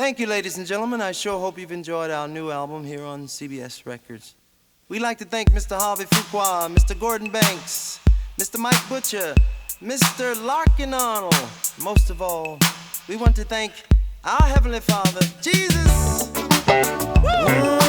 Thank you, ladies and gentlemen. I sure hope you've enjoyed our new album here on CBS Records. We'd like to thank Mr. Harvey Fuqua, Mr. Gordon Banks, Mr. Mike Butcher, Mr. Larkin Arnold. Most of all, we want to thank our Heavenly Father, Jesus. Woo!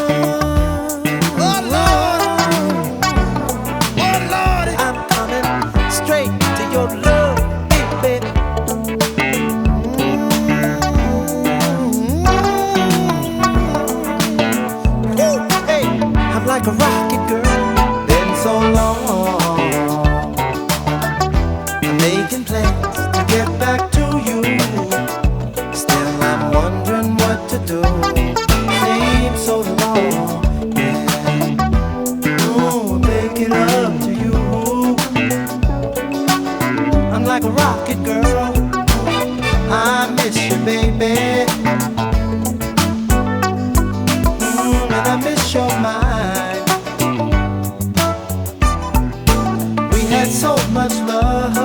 So much love.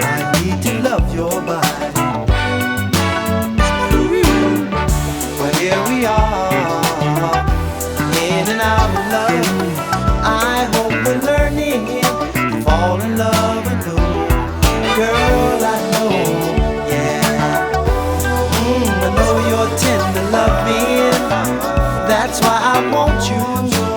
I need to love your body. Here we are, in and out of love. I hope we're learning to fall in love anew. Girl, I know, yeah. Mm, I know you're tender loving. That's why I want you.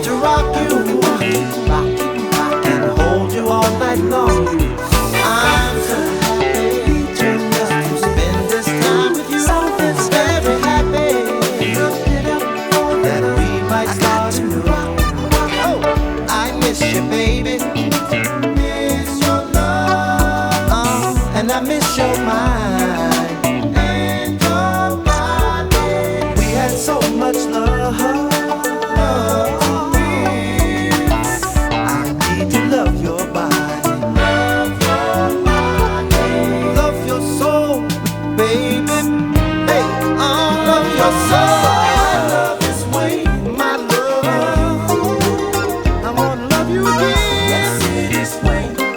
I need this way.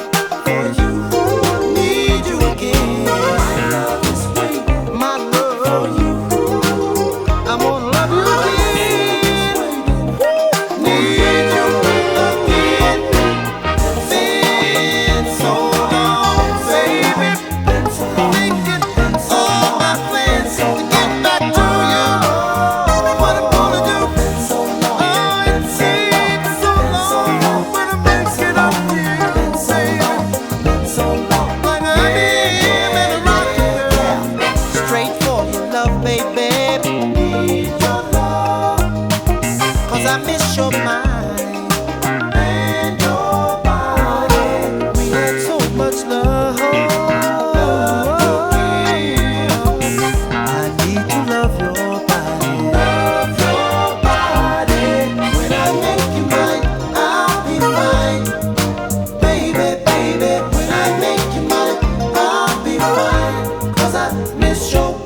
show.